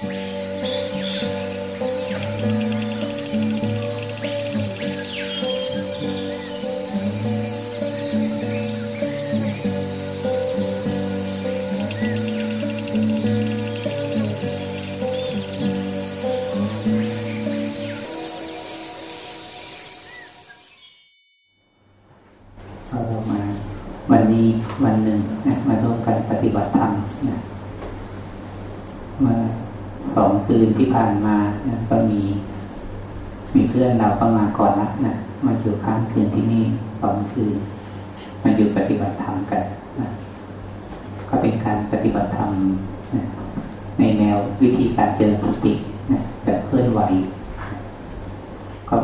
ผ่า เข้ามาก่อนละนะมาอยู่ค้างคืนที่นี่สองคืนมาอยู่ปฏิบัติธรรมกันนะก็เป็นการปฏิบัติธรรมนะในแนววิธีการเจริญสตินะแบบเคลื่อนไหวก็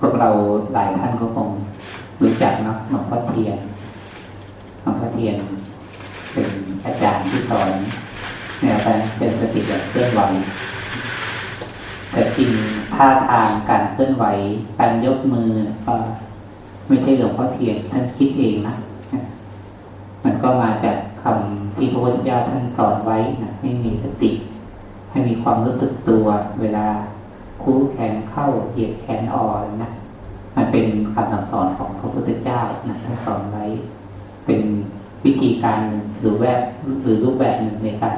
พวกเราหลายท่านก็คงรู้จักเนาะหลวงพ่อเทียนหลวงพ่อเทียน เป็นอาจารย์ที่สอนแนวการเจริญสติแบบเคลื่อนไหวแต่จริง ท่าทางการเคลื่อนไหวการยกมือก็ไม่ใช่หลวงพ่อเทียนท่านคิดเองนะมันก็มาจากคำที่พระพุทธเจ้าท่านสอนไว้นะให้มีสติ ให้มีความรู้สึกตัว เวลาคู่แขนเข้าเหยียดแขนอ่อนนะมันเป็นคำสอนของพระพุทธเจ้านะท่านสอนไว้ เป็นวิธีการหรือแบบหรือรูปแบบหนึ่งในการ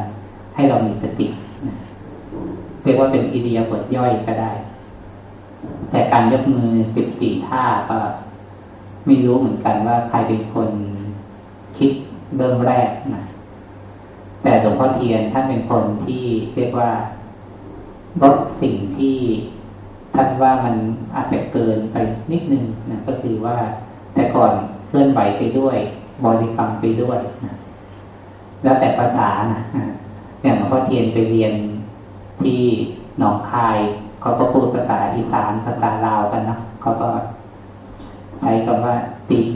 ให้เรามีสติเรียกว่าเป็นอิเดียบทย่อยก็ได้ แต่การยกมือสิบสี่ท่าก็ไม่รู้เหมือนกันว่าใครเป็นคนคิดเริ่มแรกนะแต่หลวงพ่อเทียนท่านเป็นคนที่เรียกว่าลดสิ่งที่ท่านว่ามันอาจจะเกินไปนิดนึงนะก็คือว่าแต่ก่อนเคลื่อนไหวไปด้วย บริกรรมไปด้วยนะแล้วแต่ภาษานะอย่างหลวงพ่อเทียนไปเรียนที่หนองคาย เขาก็พูดภาษาอีสานภาษาลาวกันนะเขาก็ใช้คำว่า ติง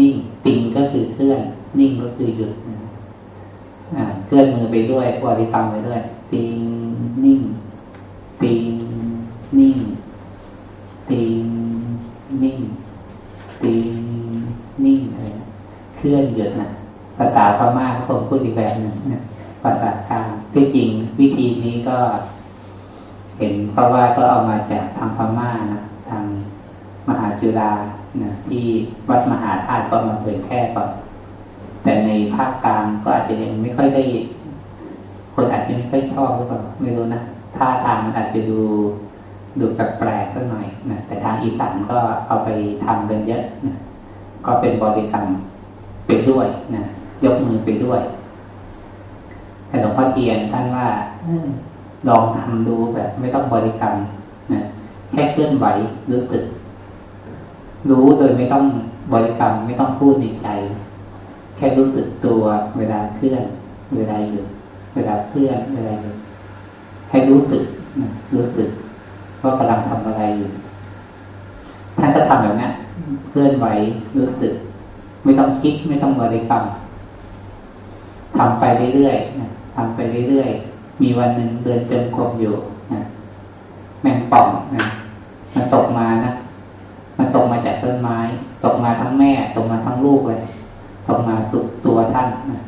นิ่ง ติงก็คือเคลื่อน นิ่งก็คือหยุดเคลื่อนมือไปด้วยบริกรรมไปด้วย ติงนิ่ง ติงนิ่ง ติงนิ่ง ติงนิ่งอะไรเคลื่อนหยุดนะภาษาพม่าเขาพูดอีกแบบหนึ่งภาษากลางที่จริงวิธีนี้ก็ เห็นเพราะว่าก็เอามาจากทางพม่านะทางมหาจุฬานะที่วัดมหาธาตุก็มาเผยแพร่ก่อนแต่ในภาคกลางก็อาจจะยังไม่ค่อยได้ คนอาจจะไม่ค่อยชอบหรือเปล่าไม่รู้นะท่าทางมันอาจจะดูดูแปลกๆสักหน่อยนะแต่ทางอีสานก็เอาไปทำกันเยอะนะก็เป็นบริกรรมไปด้วยนะยกมือไปด้วยแต่หลวงพ่อเทียนท่านว่า ลองทำดูแบบ ไม่ต้องบริกรรมนะแค่เคลื่อนไหวรู้สึก รู้โดยไม่ต้องบริกรรม ไม่ต้องพูดในใจ แค่รู้สึกตัวเวลาเคลื่อน เวลาหยุดเวลาเคลื่อนเวลาหยุดให้รู้สึกนะรู้สึกว่ากำลังทำอะไรอยู่ท่านจะทำแบบนี้เคลื่อนไหวรู้สึก ไม่ต้องคิดไม่ต้องบริกรรมทำไปเรื่อยๆนะทำไปเรื่อยๆ มีวันหนึ่งเดินจมกรมอยู่นะแมงป่องนะมันตกมานะมันตกมาจากต้นไม้ ตกมาทั้งแม่ ตกมาทั้งลูกเลยตกมาสุดตัวท่านนะ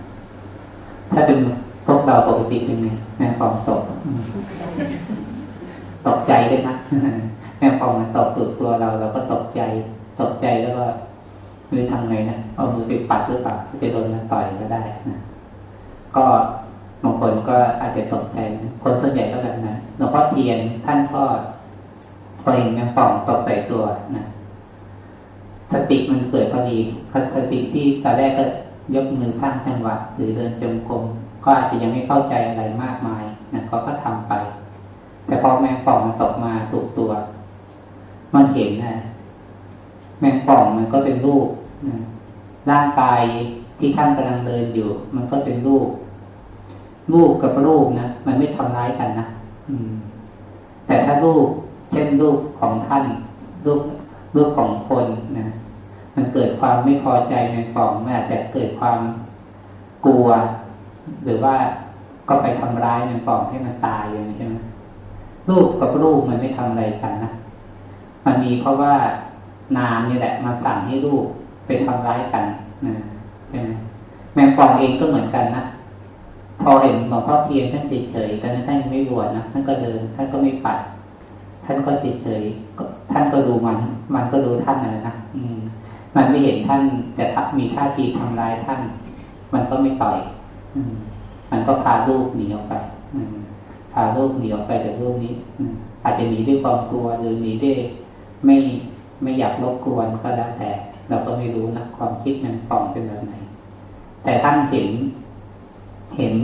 ถ้าเป็นพวกเราปกติเป็นไงแมงป่องตกตกใจด้วยนะแมงป่องมันตกสุดตัวเราเราก็ตกใจ ตกใจแล้วก็มือทำไงนะเอามือไปปัดหรือเปล่าจะโดนมันต่อยก็ได้นะก็ บางคนก็อาจจะตกใจคนส่วนใหญ่ก็แบบนั้นหลวงพ่อเทียนท่านก็พอเห็นแมงป่องตกใส่ตัวนะสติมันเกิดพอดีสติที่ตอนแรกก็ยกมือข้างจังหวะหรือเดินจงกรมก็อาจจะยังไม่เข้าใจอะไรมากมายนะเขาก็ทำไป แต่พอแมงป่องมันตกมาถูกตัว มันเห็นนะแมงป่องมันก็เป็นรูปนะร่างกายที่ท่านกำลังเดินอยู่ มันก็เป็นรูป ลูกกับลูกนะมันไม่ทำร้ายกันนะอืม แต่ถ้าลูกเช่นลูกของท่านลูกลูกของคนนะมันเกิดความไม่พอใจในกล่องมันอาจจะเกิดความกลัว หรือว่าก็ไปทำร้ายในกล่องให้มันตายอย่างนี้ใช่ไหมลูกกับลูกมันไม่ทำอะไรกันนะมันมีเพราะว่านามนี่แหละมาสั่งให้ลูกไปทำร้ายกันนะใช่ไหมแมงป่องเองก็เหมือนกันนะ พอเห็นหลวงพ่อเทียนท่านเฉยๆตอนนั้นท่านไม่บวชนะท่านก็เดินท่านก็ไม่ปัด ท่านก็เฉยๆท่านก็ดูมัน มันก็ดูท่านนะนะอืม มันไม่เห็นท่านแต่มีท่าทีทำร้ายท่าน มันก็ไม่ต่อย อืม มันก็พาลูกหนีออกไป อืมพาลูกหนีออกไปจากลูกนี้อาจจะหนีด้วยความกลัวหรือหนีด้วยไม่ไม่อยากรบกวนก็แล้วแต่ เราก็ไม่รู้นะความคิดมันปลอมเป็นแบบไหน แต่ท่านเห็น เห็น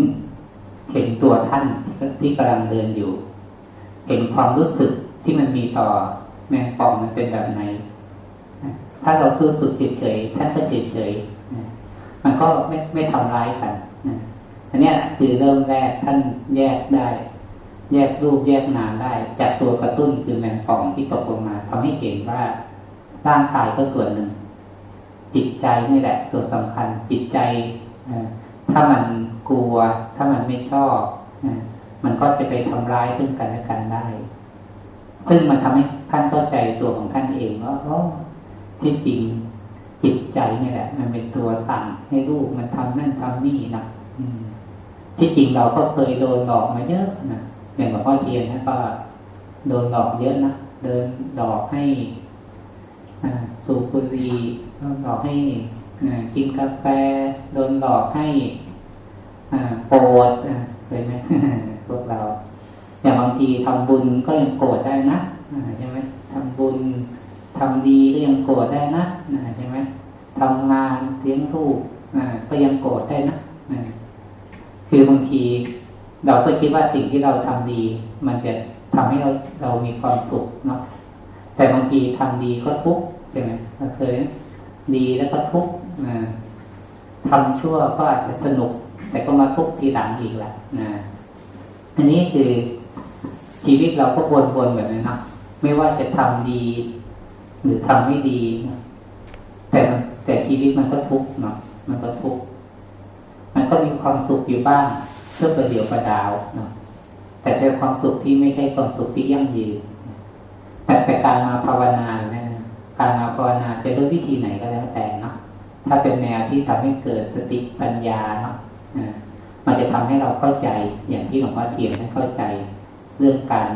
เห็นตัวท่านที่กำลังเดินอยู่ เห็นความรู้สึกที่มันมีต่อแมงป่องมันเป็นแบบไหน ถ้าเรารู้สึกเฉยๆท่านก็เฉยๆมันก็ไม่ไม่ทำร้ายกันอันนี้คือเริ่มแรกท่านแยกได้ แยกรูปแยกนามได้ จากตัวกระตุ้นคือแมงป่องที่ตกลงมาทำให้เห็นว่าร่างกายก็ส่วนหนึ่ง จิตใจนี่แหละ ตัวสำคัญจิตใจ ถ้ามันกลัว ถ้ามันไม่ชอบมันก็จะไปทำร้ายซึ่งกันและกันได้ ซึ่งมันทำให้ท่านเข้าใจตัวของท่านเองว่าอ๋อที่จริงจิตใจนี่แหละ มันเป็นตัวสั่งให้ลูกมันทำนั่นทำนี่นะที่จริงเราก็เคยโดนหลอกมาเยอะนะอย่างหลวงพ่อเทียนนะก็โดนหลอกเยอะนะเดินหลอกให้สูบบุหรี่โดนหลอกให้ กินกาแฟโดนหลอกให้โกรธเคยไหมพวกเราอย่างบางทีทำบุญก็ยังโกรธได้นะใช่ไหมทำบุญทำดีก็ยังโกรธได้นะใช่ไหมทำงานเลี้ยงลูกก็ยังโกรธได้นะคือบางทีเราก็คิดว่าสิ่งที่เราทำดี มันจะทำให้เราเรามีความสุขเนาะแต่บางทีทำดีก็ทุกข์ใช่ไหมเราเคย ดีแล้วก็ทุกข์ทำชั่วก็อาจจะสนุก แต่ก็มาทุกข์ทีหลังอีกแหละนะอันนี้คือชีวิตเราก็วนๆแบบนี้นะไม่ว่าจะทำดี หรือทำไม่ดี แต่แต่ชีวิตมันก็ทุกข์เนาะมันก็ทุกข์มันก็มีความสุขอยู่บ้างเพื่อประเดี๋ยวประดาวเนาะแต่เป็นความสุขที่ไม่ใช่ความสุขที่ยั่งยืนแต่แต่การมาภาวนาเนี่ย การมาภาวนาจะด้วยวิธีไหนก็แล้วแต่เนาะถ้าเป็นแนวที่ทำให้เกิดสติปัญญาเนาะมันจะทำให้เราเข้าใจอย่างที่หลวงพ่อเทียนท่านเข้าใจ เรื่องการ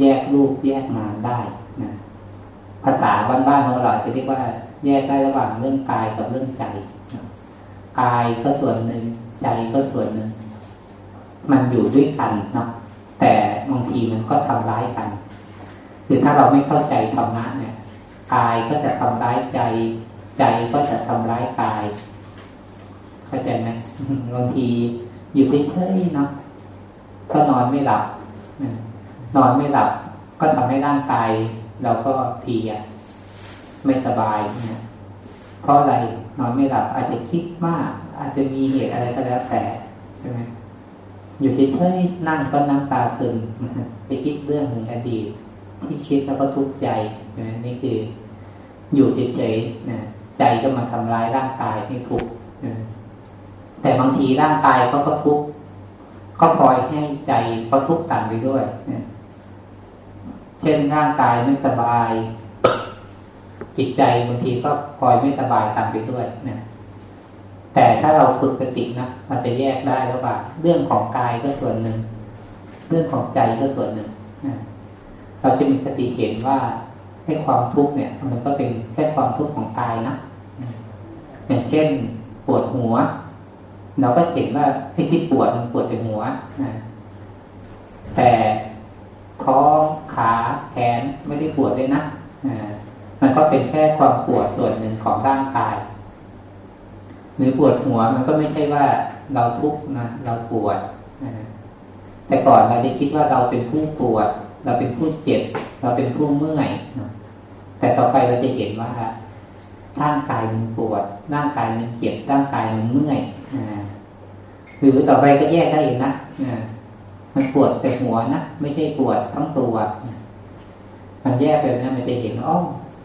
แยกรูปแยกนามได้นะภาษาบ้านๆของเราจะเรียกว่า แยกได้ระหว่างเรื่องกายกับเรื่องใจกายก็ส่วนหนึ่งใจก็ส่วนหนึ่ง มันอยู่ด้วยกันเนาะแต่บางทีมันก็ทำร้ายกันคือถ้าเราไม่เข้าใจธรรมะเนี่ย กายก็จะทำร้ายใจ ใจก็จะทำร้ายกาย เข้าใจไหมบางทีอยู่เฉยๆเนาะก็นอนไม่หลับนอนไม่หลับ ก็ทำให้ร่างกายเราก็เพียไม่สบายนะเพราะอะไรนอนไม่หลับ อาจจะคิดมาก อาจจะมีเหตุอะไรก็แล้วแต่ใช่ไหมอยู่เฉยๆนั่งก็น้ำตาซึมไปคิดเรื่องหนึ่งอดีตที่คิดแล้วก็ทุกข์ใจ นะนี่คืออยู่เฉยๆนะใจก็มาทำร้ายร่างกายให้ทุกข์แต่บางทีร่างกายเขาก็ทุกข์ก็พลอยให้ใจเขาทุกข์ตามไปด้วยนะเช่นร่างกายไม่สบาย จิตใจบางทีก็พลอยไม่สบายตามไปด้วยนะแต่ถ้าเราฝึกสตินะมันจะแยกได้แล้วว่าเรื่องของกายก็ส่วนหนึ่ง เรื่องของใจก็ส่วนหนึ่งนะเราจะมีสติเห็นว่า ให้ความทุกข์เนี่ย มันก็เป็นแค่ความทุกข์ของกายนะอย่างเช่น ปวดหัว เราก็เห็นว่าไอ้ที่ปวดมันปวดแต่หัวนะแต่ท้องขาแขนไม่ได้ปวดเลยนะมันก็เป็นแค่ความปวดส่วนหนึ่งของร่างกาย หรือปวดหัวมันก็ไม่ใช่ว่าเราทุกข์นะเราปวดแต่ก่อนเราจะคิดว่าเราเป็นผู้ปวด เราเป็นผู้เจ็บ เราเป็นผู้เมื่อย แต่ต่อไปเราจะเห็นว่าร่างกายมันปวด ร่างกายมันเจ็บ ร่างกายมันเมื่อยหรือต่อไปก็แยกได้อีกนะมันปวดแต่หัวนะ ไม่ใช่ปวดทั้งตัว มันแยกไปนะมันจะเห็นอ๋อ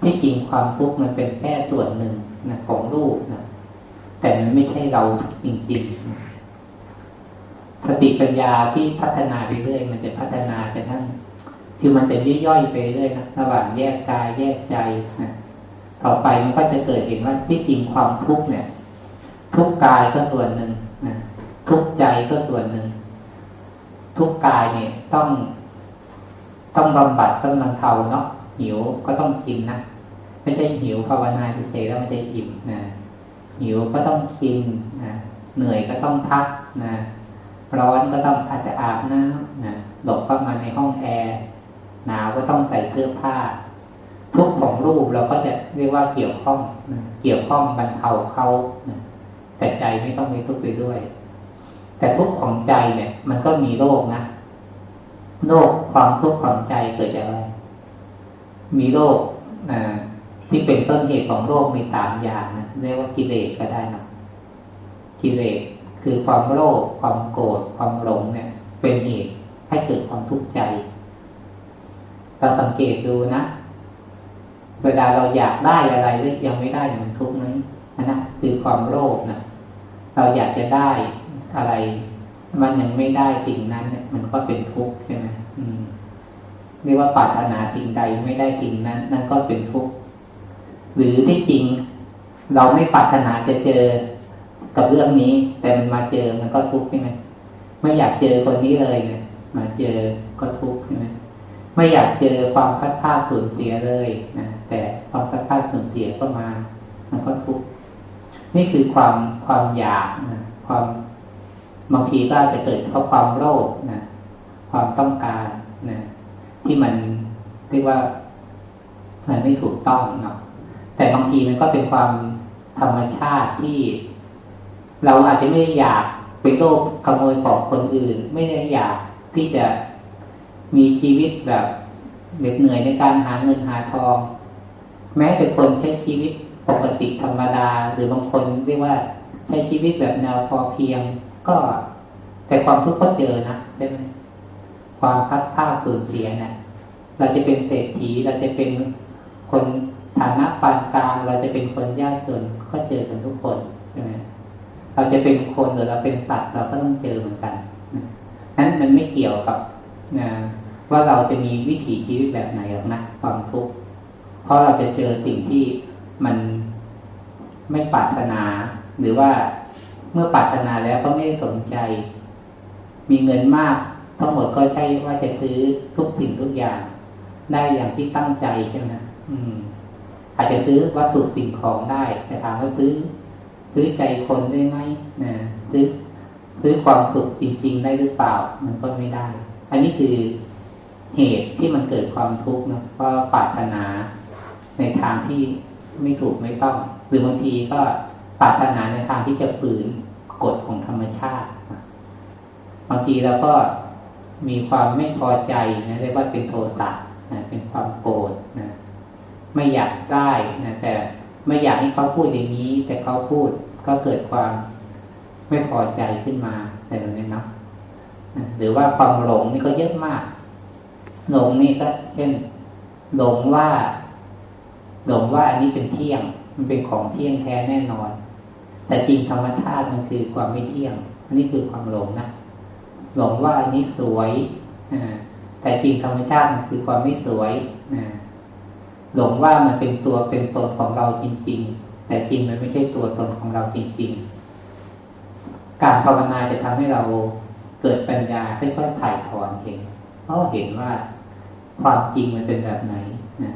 ที่จริงความทุกข์มันเป็นแค่ส่วนหนึ่งนะของรูปนะแต่มันไม่ใช่เราจริงๆสติปัญญาที่พัฒนาไปเรื่อยมันจะพัฒนาไปทั้ง คือมันจะย่อยๆไปเรื่อยนะระหว่างแยกกายแยกใจนะต่อไปมันก็จะเกิดเห็นว่าที่จริงความทุกข์เนี่ย ทุกกายก็ส่วนหนึ่งนะทุกใจก็ส่วนหนึ่ง ทุกกายเนี่ยต้อง ต้องบำบัดต้องบรรเทาเนาะหิวก็ต้องกินนะไม่ใช่หิวภาวนาเฉยๆแล้วมันจะอิ่มนะหิวก็ต้องกินนะเหนื่อยก็ต้องพักนะร้อนก็ต้องอาจจะอาบน้ำนะหลบเข้ามาในห้องแอร์ หนาวก็ต้องใส่เสื้อผ้า ทุกของรูปเราก็จะเรียกว่าเกี่ยวข้องเกี่ยวข้องบรรเทาเขาแต่ใจไม่ต้องมีทุกข์ไปด้วย แต่ทุกข์ของใจเนี่ย มันก็มีโรคนะโรคความทุกข์ของใจเกิดจากอะไร มีโรคที่เป็นต้นเหตุของโรคมีสามอย่างนะเรียกว่ากิเลสก็ได้นะกิเลสคือความโลภความโกรธความหลงเนี่ย เป็นเหตุให้เกิดความทุกข์ใจ เราสังเกตดูนะ เวลาเราอยากได้อะไรหรือยังไม่ได้มันทุกข์ไหมนะคือความโลภนะเราอยากจะได้อะไร มันยังไม่ได้สิ่งนั้นมันก็เป็นทุกข์ใช่ไหมเรียกว่าปรารถนาสิ่งใดไม่ได้สิ่งนั้น นั่นก็เป็นทุกข์หรือที่จริง เราไม่ปรารถนาจะเจอกับเรื่องนี้ แต่มันมาเจอมันก็ทุกข์ใช่ไหมไม่อยากเจอคนนี้เลยเนี่ยมาเจอก็ทุกข์ใช่ไหม ไม่อยากเจอความพัดพาสูญเสียเลยนะแต่ความพัดพาสูญเสียก็มา มันก็ทุกข์นี่คือความความอยากนะความบางทีก็อาจจะเกิดเพราะความโลภนะความต้องการนะที่มันเรียกว่ามันไม่ถูกต้องเนาะแต่บางทีมันก็เป็นความธรรมชาติที่ เราอาจจะไม่อยากไปโลภขโมยของคนอื่น ไม่ได้อยากที่จะ มีชีวิตแบบเหน็ดเหนื่อยในการหาเงินหาทอง แม้แต่คนใช้ชีวิตปกติธรรมดา หรือบางคนเรียกว่าใช้ชีวิตแบบแนวพอเพียง ก็แต่ความทุกข์ก็เจอนะใช่ไหมความพัดผ้าสูญเสียนะเราจะเป็นเศรษฐีเราจะเป็นคนฐานะปานกลางเราจะเป็นคนยากจนก็เจอกันทุกคนใช่ไหมเราจะเป็นคนหรือเราเป็นสัตว์เราก็ต้องเจอเหมือนกันนั้นมันไม่เกี่ยวกับนะ ว่าเราจะมีวิถีชีวิตแบบไหนหรอกนะความทุกข์เพราะเราจะเจอสิ่งที่มันไม่ปรารถนา หรือว่าเมื่อปรารถนาแล้วก็ไม่สนใจ มีเงินมากทั้งหมดก็ใช่ว่าจะซื้อทุกสิ่งทุกอย่าง ได้อย่างที่ตั้งใจใช่ไหมอืม อาจจะซื้อวัตถุสิ่งของได้ แต่ถามว่าซื้อ ซื้อใจคนได้ไหมนะซื้อซื้อความสุขจริง ๆ ได้หรือเปล่า มันก็ไม่ได้ อันนี้คือ เหตุที่มันเกิดความทุกข์นะเพราะปรารถนาในทางที่ไม่ถูกไม่ต้อง หรือบางทีก็ปรารถนาในทางที่จะฝืนกฎของธรรมชาติบางทีเราก็มีความไม่พอใจนะเรียกว่าเป็นโทสะนะเป็นความโกรธนะไม่อยากได้นะแต่ไม่อยากให้เขาพูดอย่างนี้ แต่เขาพูดก็เกิดความไม่พอใจขึ้นมาแต่ตรงนี้นะหรือว่าความหลงนี่ก็เยอะมาก หลงนี่ก็เช่นหลงว่า หลงว่าอันนี้เป็นเที่ยง มันเป็นของเที่ยงแท้แน่นอน แต่จริงธรรมชาติมันคือความไม่เที่ยงอันนี้คือความหลงนะหลงว่าอันนี้สวยอแต่จริงธรรมชาติมันคือความไม่สวยหลงว่ามันเป็นตัวเป็นตนของเราจริง ๆ แต่จริงมันไม่ใช่ตัวตนของเราจริง ๆ การภาวนาจะทำให้เราเกิดปัญญาค่อยๆถ่ายถอนเองเพราะเห็นว่า ความจริงมันเป็นแบบไหนนะ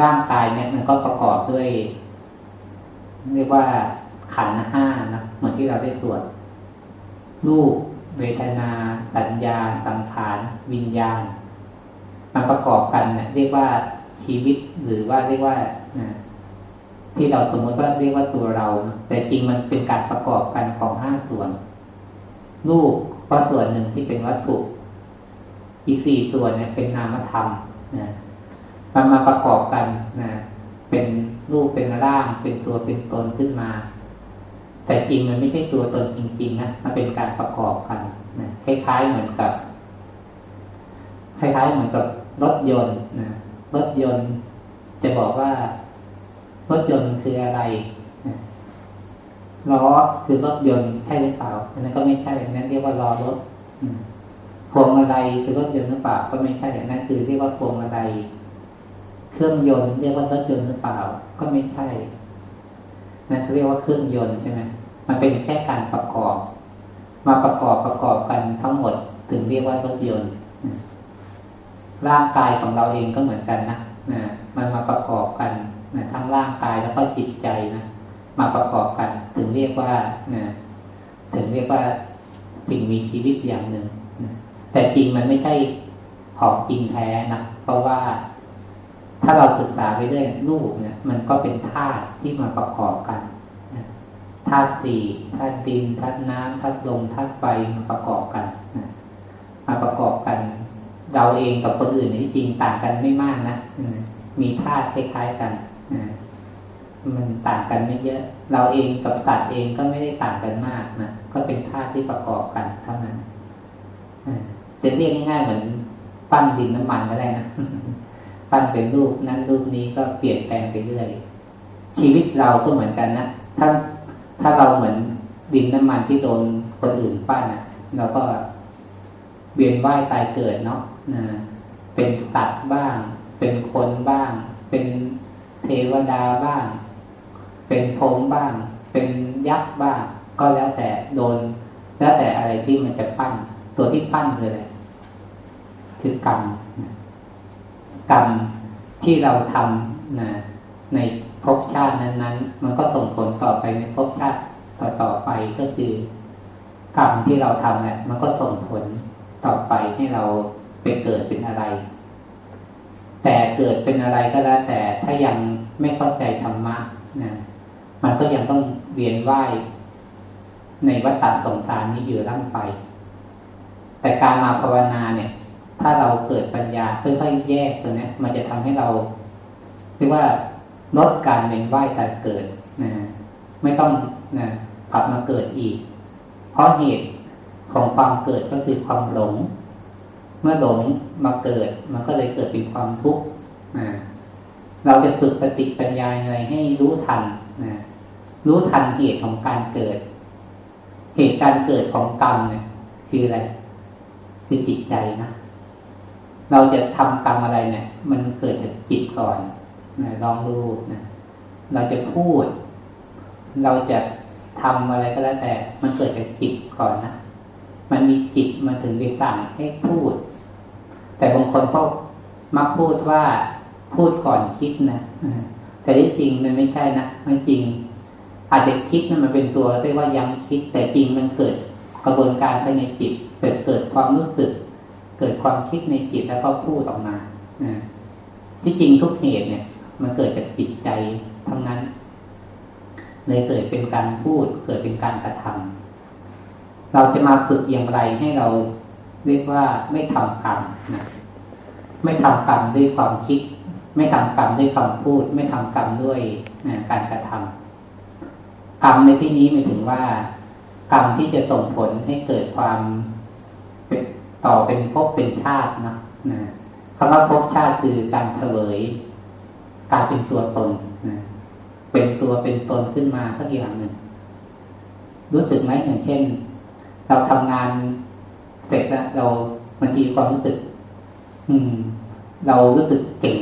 ร่างกายเนี่ยมันก็ประกอบด้วย เรียกว่าขันห้านะเหมือนที่เราได้สวดรูปเวทนาสัญญา สังขาร วิญญาณ มันประกอบกันเนะเรียกว่าชีวิตหรือว่าเรียกว่าที่เราสมมติว่าเรียกว่าตัวเรา แต่จริงมันเป็นการประกอบกันของห้าส่วน รูปก็ส่วนหนึ่งที่เป็นวัตถุ อีสี่ส่วนเนี่ยเป็นนามธรรมนะมันมาประกอบกันนะเป็นรูปเป็นร่างเป็นตัวเป็นตนขึ้นมา แต่จริงมันไม่ใช่ตัวตนจริง ๆ นะมันเป็นการประกอบกันนะคล้ายๆเหมือนกับ คล้ายๆเหมือนกับรถยนต์นะรถยนต์จะบอกว่ารถยนต์คืออะไรล้อคือรถยนต์ใช่หรือเปล่าอันนั้นก็ไม่ใช่อันนั้นเรียกว่าล้อรถ พวงมาลัยคือรถยนต์หรือเปล่าก็ไม่ใช่อันนั้นคือเรียกว่าพวงมาลัยเครื่องยนต์เรียกว่ารถยนต์หรือเปล่า ก็ไม่ใช่นั่นเรียกว่าเครื่องยนต์ใช่ไหมมันเป็นแค่การประกอบ มาประกอบประกอบกันทั้งหมด ถึงเรียกว่ารถยนต์ร่างกายของเราเองก็เหมือนกันนะนะมันมาประกอบกันนะทั้งร่างกายแล้วก็จิตใจนะมาประกอบกัน ถึงเรียกว่านะถึงเรียกว่าสิ่งมีชีวิตอย่างหนึ่ง แต่จริงมันไม่ใช่ของจริงแท้นะเพราะว่าถ้าเราศึกษาไปเรื่อยรูปเนี่ย มันก็เป็นธาตุที่มาประกอบกันธาตุสี่ธาตุดินธาตุน้ำธาตุลมธาตุไฟมาประกอบกันมาประกอบกัน เราเองกับคนอื่นที่จริงต่างกันไม่มากนะมีธาตุคล้ายๆกันมันต่างกันไม่เยอะ เราเองกับสัตว์เองก็ไม่ได้ต่างกันมากนะก็เป็นธาตุที่ประกอบกันเท่านั้น จะเรียกง่ายๆเหมือนปั้นดินน้ำมันก็ได้นะปั้นเป็นรูปนั้นรูปนี้ก็เปลี่ยนแปลงไปเรื่อยชีวิตเราก็เหมือนกันนะถ้าถ้าเราเหมือนดินน้ำมันที่โดนคนอื่นปั้นนะเราก็เวียนว่ายตายเกิดเนาะนะเป็นตัดบ้าง เป็นคนบ้าง เป็นเทวดาบ้าง เป็นพรมบ้าง เป็นยักษ์บ้าง ก็แล้วแต่โดน แล้วแต่อะไรที่มันจะปั้น ตัวที่ปั้นคืออะไร คือกรรมกรรมที่เราทำนะในภพชาตินั้นๆ มันก็ส่งผลต่อไปในภพชาติต่อต่อไปก็คือกรรมที่เราทำเนี่ยมันก็ส่งผลต่อไปให้เราไปเกิดเป็นอะไร แต่เกิดเป็นอะไรก็แล้ว แต่ถ้ายังไม่เข้าใจธรรมะนะมันก็ยังต้องเวียนว่ายในวัฏฏะสงสารนี้อยู่ร่ำไป แต่การมาภาวนาเนี่ย ถ้าเราเกิดปัญญาค่อยๆแยกตัวนี้มันจะทำให้เราเรียกว่าลดการเวียนว่ายแต่เกิดนะไม่ต้องนะกลับมาเกิดอีก เพราะเหตุของความเกิดก็คือความหลง เมื่อหลงมาเกิด มันก็เลยเกิดเป็นความทุกข์นะเราจะฝึกสติปัญญาอะไรให้รู้ทันนะรู้ทันเหตุของการเกิด เหตุการเกิดของกรรมเนี่ยคืออะไร คือจิตใจนะ เราจะทำกรรมอะไรเนี่ย มันเกิดจากจิตก่อนนะลองดูนะเราจะพูด เราจะทำอะไรก็แล้วแต่ มันเกิดจากจิตก่อนนะมันมีจิตมาถึงไปสั่งให้พูด แต่บางคนก็มักพูดว่าพูดก่อนคิดนะแต่ที่จริงมันไม่ใช่นะไม่จริง อาจจะคิดนั่นมันเป็นตัวเรียกว่ายังคิด แต่จริงมันเกิดกระบวนการภายในจิตเกิดเกิดความรู้สึก เกิดความคิดในจิตแล้วก็พูดออกมาที่จริงทุกเหตุเนี่ย มันเกิดจากจิตใจทั้งนั้นเลยเกิดเป็นการพูด เกิดเป็นการกระทำเราจะมาฝึกอย่างไรให้เราเรียกว่าไม่ทำกรรมนะไม่ทำกรรมด้วยความคิด ไม่ทำกรรมด้วยคำพูด ไม่ทำกรรมด้วยนะการกระทำกรรมในที่นี้หมายถึงว่า กรรมที่จะส่งผลให้เกิดความ ต่อเป็นภพเป็นชาตินะนะคำว่าภพชาติคือการเสวยกายเป็นตัวตนนะเป็นตัวเป็นตนขึ้นมาสักอย่างหนึ่ง รู้สึกไหมอย่างเช่น เราทำงานเสร็จแล้วเราบางทีความรู้สึก อืม เรารู้สึกเก่ง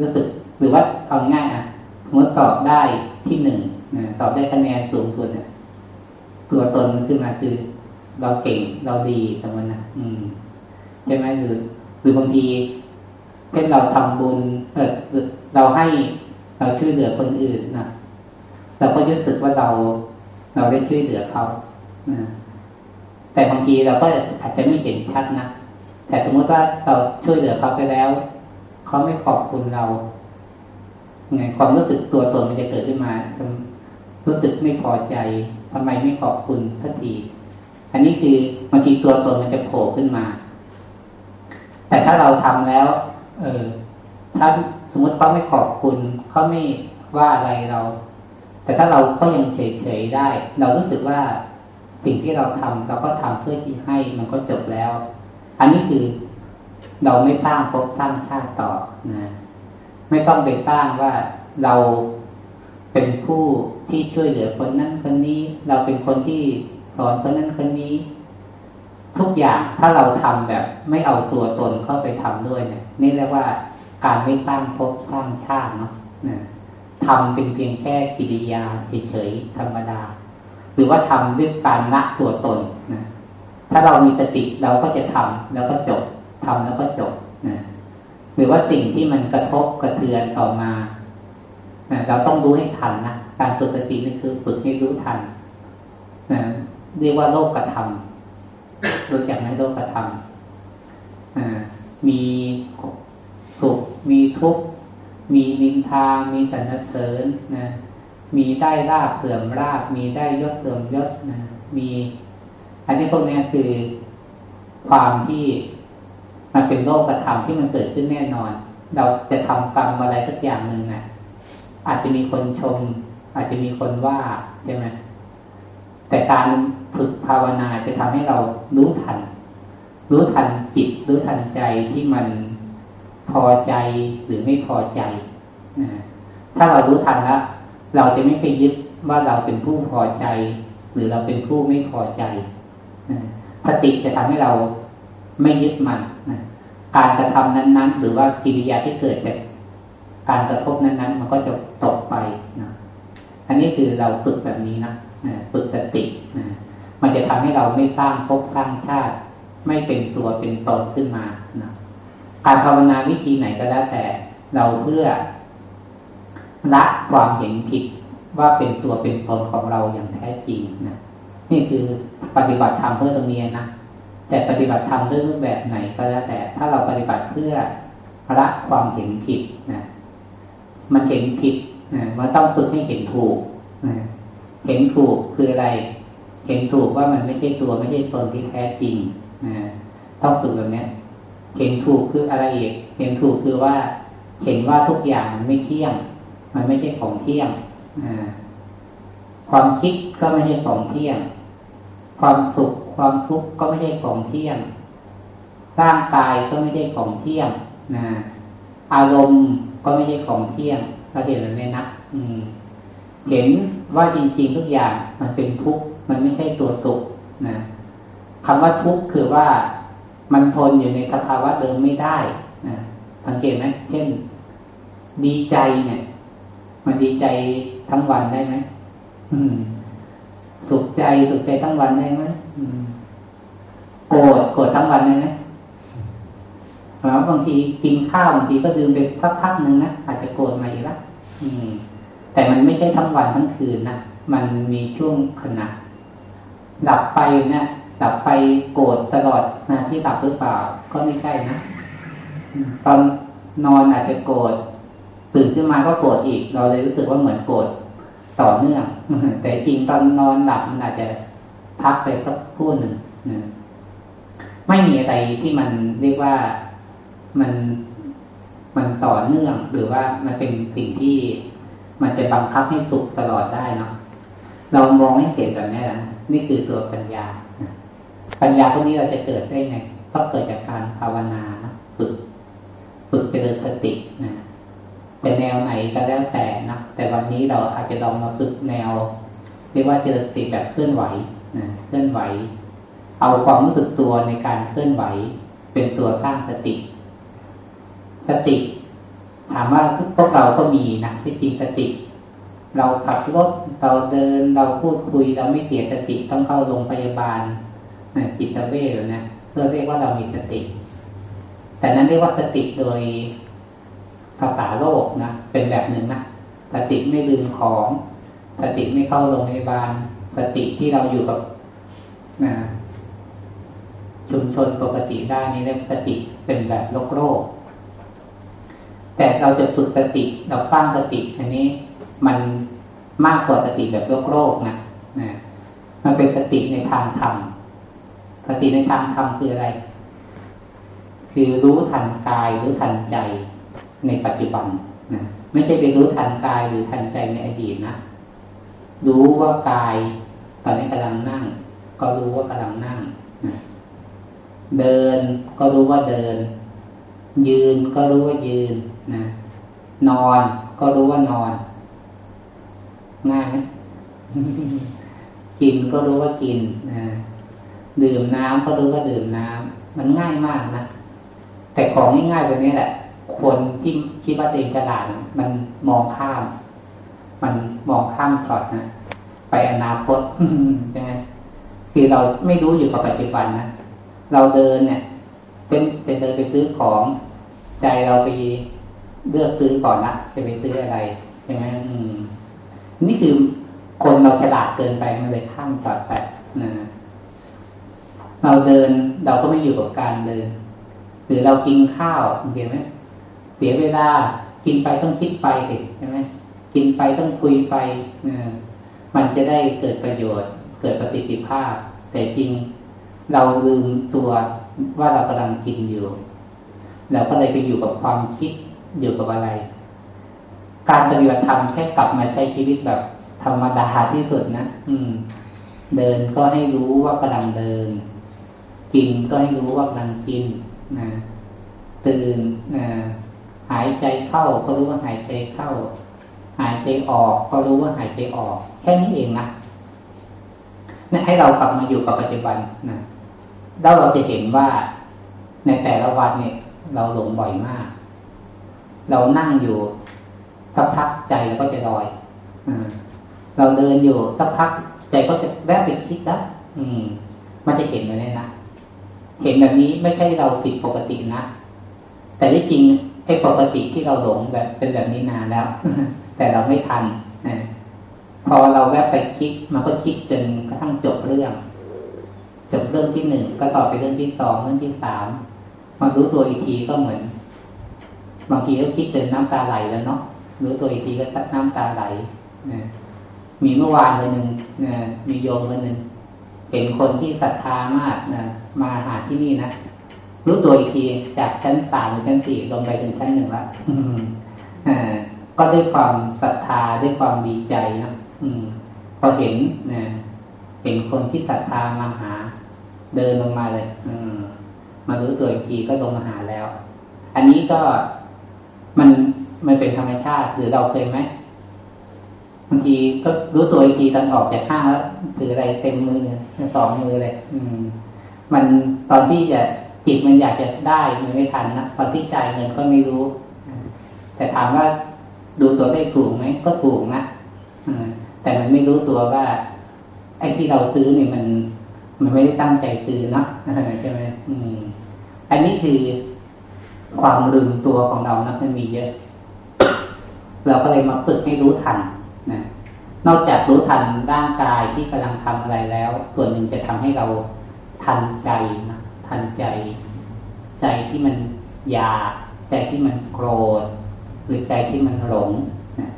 รู้สึก หรือว่าเอาง่ายอะสมมติสอบได้ที่หนึ่งนะสอบได้คะแนนสูงสุดเนี่ยตัวตนมันขึ้นมาคือ เราเก่งเราดีสมมตินะอืมใช่ไหมหรือหรือบางทีเช่นเราทำบุญเออเราให้เราช่วยเหลือคนอื่นนะเราก็รู้สึกว่าเราเราได้ช่วยเหลือเขานะแต่บางทีเราก็อาจจะไม่เห็นชัดนะแต่สมมติว่าเราช่วยเหลือเขาไปแล้วเขาไม่ขอบคุณเราไงความรู้สึกตัวตนมันจะเกิดขึ้นมา รู้สึกไม่พอใจทำไมไม่ขอบคุณทันที อันนี้คือบางทีตัวตนมันจะโผล่ขึ้นมา แต่ถ้าเราทำแล้ว เออถ้าสมมติเขาไม่ขอบคุณเขาไม่ว่าอะไรเรา แต่ถ้าเราก็ยังเฉยๆได้ เรารู้สึกว่าสิ่งที่เราทำเราก็ทำเพื่อที่ให้มันก็จบแล้ว อันนี้คือเราไม่สร้างภพสร้างชาติต่อนะไม่ต้องไปสร้างว่าเราเป็นผู้ที่ช่วยเหลือคนนั้นคนนี้ เราเป็นคนที่ สอนคนนั้นคนนี้ ทุกอย่างถ้าเราทำแบบ ไม่เอาตัวตนเข้าไปทำด้วยเนี่ยนี่เรียกว่าการไม่สร้างภพสร้างชาติเนาะทำเป็นเพียงแค่กิริยาเฉยๆธรรมดา หรือว่าทำด้วยการละตัวตนนะถ้าเรามีสติเราก็จะทำแล้วก็จบทำแล้วก็จบนะหรือว่าสิ่งที่มันกระทบกระเทือนต่อมานะเราต้องรู้ให้ทันนะการฝึกสตินี่คือฝึกให้รู้ทันนะ เรียกว่าโลกกระทำรู้จักไหมโลกกระทำมีสุข มีทุกข์ มีนินทา มีสรรเสริญนะมีได้ลาบเสื่อมลาบ มีได้ยศเสื่อมยศนะมี อันนี้พวกนี้คือความที่มันเป็นโลกกระทำที่มันเกิดขึ้นแน่นอน เราจะทำกรรมอะไรสักอย่างหนึ่งนะอาจจะมีคนชม อาจจะมีคนว่าใช่ไหม แต่การฝึกภาวนาจะทำให้เรารู้ทัน รู้ทันจิต รู้ทันใจที่มันพอใจหรือไม่พอใจนะถ้าเรารู้ทันแล้วเราจะไม่ไปยึดว่าเราเป็นผู้พอใจ หรือเราเป็นผู้ไม่พอใจสติจะทำให้เราไม่ยึดมันนะการกระทำนั้นๆ หรือว่ากิริยาที่เกิดจากการกระทบนั้นๆ มันก็จะตกไปนะอันนี้คือเราฝึกแบบนี้นะ ฝึกสตินะมันจะทำให้เราไม่สร้างภพสร้างชาติ ไม่เป็นตัวเป็นตนขึ้นมานะการภาวนาวิธีไหนก็แล้วแต่ เราเพื่อละความเห็นผิดว่าเป็นตัวเป็นตนของเราอย่างแท้จริงนะนี่คือปฏิบัติธรรมเพื่อตรงนี้นะแต่ปฏิบัติธรรมด้วยรูปแบบไหนก็แล้วแต่ ถ้าเราปฏิบัติเพื่อละความเห็นผิดนะมันเห็นผิดนะมันต้องฝึกให้เห็นถูกนะ เห็นถูกคืออะไร เห็นถูกว่ามันไม่ใช่ตัวไม่ใช่ตนที่แท้จริงนะต้องฝึกแบบนี้เห็นถูกคืออะไรอีกเห็นถูกคือว่า เห็นว่าทุกอย่างมันไม่เที่ยง มันไม่ใช่ของเที่ยงความคิดก็ไม่ใช่ของเที่ยง ความสุขความทุกข์ก็ไม่ใช่ของเที่ยง ร่างกายก็ไม่ใช่ของเที่ยงนะอารมณ์ก็ไม่ใช่ของเที่ยงเราเห็นแบบนี้นะ เห็นว่าจริง ๆ ทุกอย่างมันเป็นทุกข์มันไม่ใช่ตัวสุขนะคำว่าทุกข์คือว่ามันทนอยู่ในสภาวะเดิมไม่ได้นะสังเกตไหมเช่น ดีใจเนี่ย มันดีใจทั้งวันได้ไหมสุขใจสุขใจทั้งวันได้ไหมโกรธโกรธทั้งวันได้ไหมแล้วบางทีกินข้าวบางทีก็ดื่มไปสักพักหนึ่งนะอาจจะโกรธมาอีกแล้ว แต่มันไม่ใช่ทั้งวันทั้งคืนนะมันมีช่วงขณะดับไปเนะดับไปโกรธตลอดนะที่ดับหรือเปล่าก็ไม่ใช่นะตอนนอนอาจจะโกรธตื่นขึ้นมาก็โกรธอีก เราเลยรู้สึกว่าเหมือนโกรธต่อเนื่องแต่จริงตอนนอนหลับมันอาจจะพักไปสักพูดหนึ่งไม่มีอะไรที่มันเรียกว่ามันมันต่อเนื่องหรือว่ามันเป็นสิ่งที่ มันจะบังคับให้สุขตลอดได้เนาะเรามองให้เห็นแบบนี้นะนี่คือตัวปัญญาปัญญาพวกนี้เราจะเกิดได้ไงต้องเกิดจากการภาวนานะฝึกฝึกเจริญสตินะแต่แนวไหนก็แล้วแต่นะแต่วันนี้เราอาจจะลองมาฝึกแนว เรียกว่าเจริญสติแบบเคลื่อนไหวนะเคลื่อนไหว เอาความรู้สึกตัวในการเคลื่อนไหว เป็นตัวสร้างสติ สติ ถามว่าพวกเราก็มีนะที่จริงสติ เราขับรถเราเดินเราพูดคุย เราไม่เสียสติต้องเข้าโรงพยาบาลจิตเวชนะเพื่อเรียกว่าเรามีสติ แต่นั้นเรียกว่าสติโดยภาษาโลกนะเป็นแบบหนึ่งนะสติไม่ลืมของสติไม่เข้าโรงพยาบาลสติที่เราอยู่กับนะชุมชนปกติได้นี่เรียกสติเป็นแบบโลกโลก แต่เราจะฝึกสติเราสร้างสติอันนี้มันมากกว่าสติแบบโลกโลกนะนะมันเป็นสติในทางธรรมสติในทางธรรมคืออะไร คือรู้ทันกายรู้ทันใจในปัจจุบันนะไม่ใช่ไปรู้ทันกายหรือทันใจในอดีตนะรู้ว่ากายตอนนี้กำลังนั่ง ก็รู้ว่ากำลังนั่งนะเดินก็รู้ว่าเดิน ยืนก็รู้ว่ายืน นะนอนก็รู้ว่านอน ง่ายไหมกินก็รู้ว่ากินนะดื่มน้ำก็รู้ว่าดื่มน้ำมันง่ายมากนะแต่ของง่ายๆแบบนี้แหละ คนที่คิดว่าตัวเองฉลาดมันมองข้าม มันมองข้ามช็อตนะไปอนาคตใช่ไหมคือเราไม่รู้อยู่กับปัจจุบันนะเราเดินเนี่ยเป็นเป็นเดินไปซื้อของ ใจเราไป เลือกซื้อก่อนนะจะไปซื้ออะไรใช่ไหมอืมนี่คือคนเราฉลาดเกินไปมันเลยข้ามช็อตไปนะเราเดินเราก็ไม่อยู่กับการเดิน หรือเรากินข้าวเห็นไหมเสียเวลากินไปต้องคิดไปใช่ไหมกินไปต้องคุยไปมันจะได้เกิดประโยชน์ เกิดประสิทธิภาพ แต่จริงเราลืมตัวว่าเรากำลังกินอยู่ เราก็เลยไปอยู่กับความคิด อยู่กับอะไร การปฏิบัติธรรมแค่กลับมาใช้ชีวิตแบบธรรมดาที่สุดนะอืม เดินก็ให้รู้ว่ากำลังเดิน กินก็ให้รู้ว่ากำลังกินนะตื่นนะหายใจเข้าก็รู้ว่าหายใจเข้า หายใจออกก็รู้ว่าหายใจออก แค่นี้เองนะนี่ให้เรากลับมาอยู่กับปัจจุบันนะแล้วเราจะเห็นว่าในแต่ละวันเนี่ย เราหลงบ่อยมาก เรานั่งอยู่สักพักใจเราก็จะลอยอเราเดินอยู่สักพักใจก็จะแวบไปคิดแล้วอืม มันจะเห็นแบบนี้นะเห็นแบบนี้ไม่ใช่เราผิดปกตินะแต่ที่จริงไอ้ปกติที่เราหลงแบบเป็นแบบนี้นานแล้ว แต่เราไม่ทันพอเราแวบไปคิดมันก็คิดจนกระทั่งจบเรื่อง จบเรื่องที่หนึ่งก็ต่อไปเรื่องที่สองเรื่องที่สามมารู้ตัวอีกทีก็เหมือน บางทีก็คิดจนน้ำตาไหลแล้วเนาะรู้ตัวอีกทีก็น้ำตาไหลนะมีเมื่อวานคนหนึ่งนะมีโยมคนหนึ่งเห็นคนที่ศรัทธามากนะมาหาที่นี่นะรู้ตัวอีกทีจากชั้นสามหรือชั้นสี่ลงไปถึงชั้นหนึ่งแล้วก็ด้วยความศรัทธาด้วยความดีใจนะพอเห็นนะเห็นคนที่ศรัทธามาหา เดินลงมาเลยมารู้ตัวอีกทีก็ลงมาหาแล้ว อันนี้ก็ มันมันเป็นธรรมชาติ หรือเราเคยไหมบางทีก็รู้ตัวอีกทีตอนออกจากห้างแล้วถืออะไรเต็มมือสองมือเลยอืม มันตอนที่จะจิตมันอยากจะได้มันไม่ทันนะตอนที่จ่ายเงินก็ไม่รู้ แต่ถามว่าดูตัวได้ถูกไหมก็ถูกนะแต่มันไม่รู้ตัวว่า ไอ้ที่เราซื้อเนี่ยมัน มันไม่ได้ตั้งใจซื้อนะใช่ไหมอืมอันนี้คือ ความลืมตัวของเรานะมันมีเยอะ เราก็เลยมาฝึกให้รู้ทันนะนอกจากรู้ทันร่างกายที่กำลังทำอะไรแล้ว ส่วนหนึ่งจะทำให้เราทันใจนะทันใจ ใจที่มันอยากใจที่มันโกรธหรือใจที่มันหลงนะ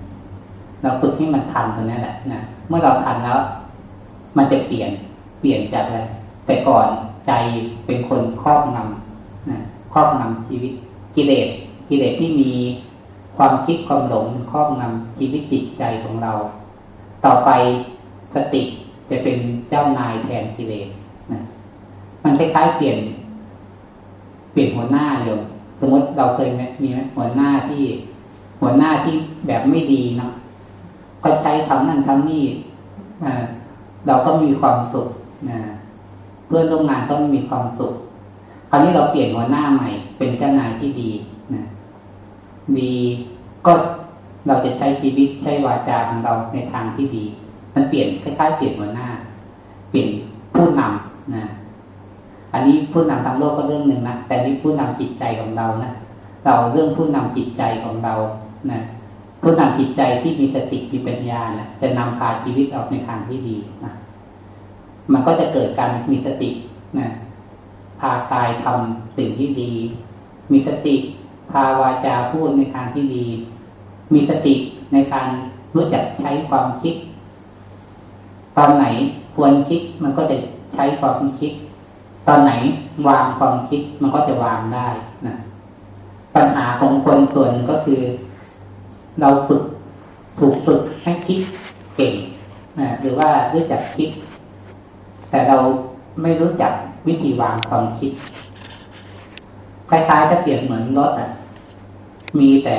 เราฝึกให้มันทันตรงนี้แหละนะเมื่อเราทันแล้ว มันจะเปลี่ยนเปลี่ยนจากอะไรแต่ก่อนใจเป็นคนครอบงำ ครอบงำชีวิตกิเลสกิเลสที่มีความคิดความหลงครอบงำชีวิตจิตใจของเรา ต่อไปสติจะเป็นเจ้านายแทนกิเลสนะมันคล้ายๆเปลี่ยน เปลี่ยนหัวหน้าอยู่สมมติเราเคยมีไหมหัวหน้าที่ หัวหน้าที่แบบไม่ดีเนาะก็ใช้ทำนั่นทำนี่เราก็มีความสุขนะเพื่อนร่วมงานก็มีความสุข คราวนี้เราเปลี่ยนหัวหน้าใหม่ เป็นเจ้านายที่ดีนะดีก็เราจะใช้ชีวิตใช้วาจาของเราในทางที่ดี มันเปลี่ยนคล้ายๆเปลี่ยนหัวหน้า เปลี่ยนผู้นำนะอันนี้ผู้นำทางโลกก็เรื่องหนึ่งนะแต่นี่ผู้นำจิตใจของเรานะเราเรื่องผู้นำจิตใจของเรานะผู้นำจิตใจที่มีสติมีปัญญานะจะนำพาชีวิตออกในทางที่ดีนะมันก็จะเกิดการมีสตินะ พากายทำสิ่งที่ดี มีสติพาวาจาพูดในทางที่ดี มีสติในการรู้จักใช้ความคิด ตอนไหนควรคิดมันก็จะใช้ความคิด ตอนไหนวางความคิดมันก็จะวางได้นะปัญหาของคนส่วนก็คือ เราฝึกถูกฝึกให้คิดเก่งนะหรือว่ารู้จักคิด แต่เราไม่รู้จัก วิธีวางความคิด คล้ายๆถ้าเปรียบเหมือนรถอะ มีแต่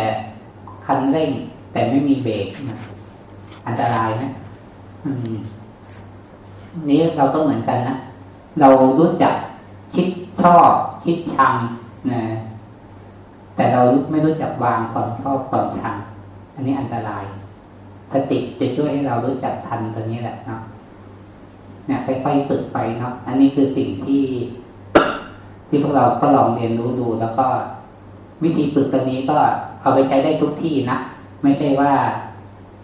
คันเร่ง แต่ไม่มีเบรกนะอันตรายนะนี้เราก็เหมือนกันนะเรารู้จักคิดชอบ คิดชังนะแต่เราไม่รู้จักวางความชอบความชัง อันนี้อันตรายสติจะช่วยให้เรารู้จักทันตัวนี้แหละเนาะ เนี่ยค่อยๆฝึกไปเนาะอันนี้คือสิ่งที่ ที่พวกเราก็ลองเรียนรู้ดู แล้วก็วิธีฝึกตัวนี้ก็เอาไปใช้ได้ทุกที่นะไม่ใช่ว่า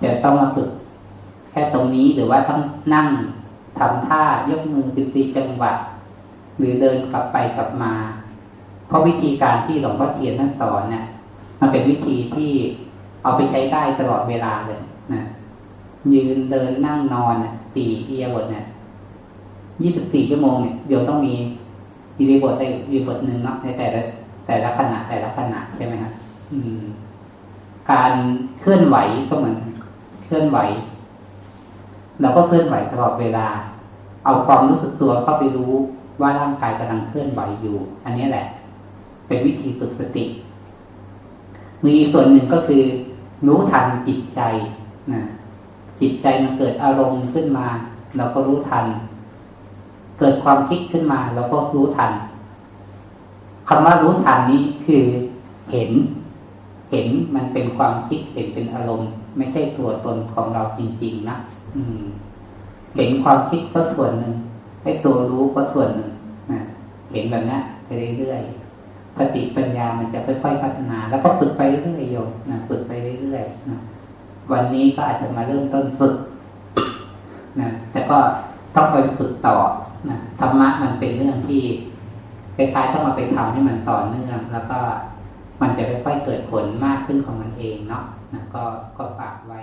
จะต้องมาฝึกแค่ตรงนี้หรือว่าต้องนั่งทำท่ายกมือสิบสี่จังหวะหรือเดินกลับไปกลับมา เพราะวิธีการที่หลวงพ่อเทียนท่านสอนเนี่ยมันเป็นวิธีที่เอาไปใช้ได้ตลอดเวลาเลยนะยืนเดินนั่งนอนเนี่ยสี่เอียบทเนี่ย ยี่สิบสี่ชั่วโมงเนี่ยเดี๋ยวต้องมีอีรีบทได้อีรีบทหนึ่งเนาะในแต่ละแต่ละขณะแต่ละขณะใช่ไหมครับการเคลื่อนไหวก็เหมือนเคลื่อนไหวเราก็เคลื่อนไหวตลอดเวลา เอาความรู้สึกตัวเข้าไปรู้ว่าร่างกายกำลังเคลื่อนไหวอยู่ อันนี้แหละ เป็นวิธีฝึกสติ มีส่วนหนึ่งก็คือ รู้ทันจิตใจนะจิตใจมันเกิดอารมณ์ขึ้นมา เราก็รู้ทัน เกิดความคิดขึ้นมาเราก็รู้ทันคำว่ารู้ทันนี้คือเห็น เห็นมันเป็นความคิดเห็นเป็นอารมณ์ ไม่ใช่ตัวตนของเราจริงๆนะอืม เห็นความคิดก็ส่วนหนึ่งให้ตัวรู้ก็ส่วนหนึ่งนะเห็นแบบนี้ไปเรื่อยๆสติปัญญามันจะค่อยๆพัฒนา แล้วก็ฝึกไปเรื่อยๆโยมนะฝึกไปเรื่อยๆนะวันนี้ก็อาจจะมาเริ่มต้นฝึกนะแต่ก็ต้องไปฝึกต่อ นะธรรมะมันเป็นเรื่องที่คล้ายๆต้องมาไปทำให้มันต่อเนื่อง แล้วก็มันจะค่อยๆเกิดผลมากขึ้นของมันเองเนาะนะก็ก็ฝากไว้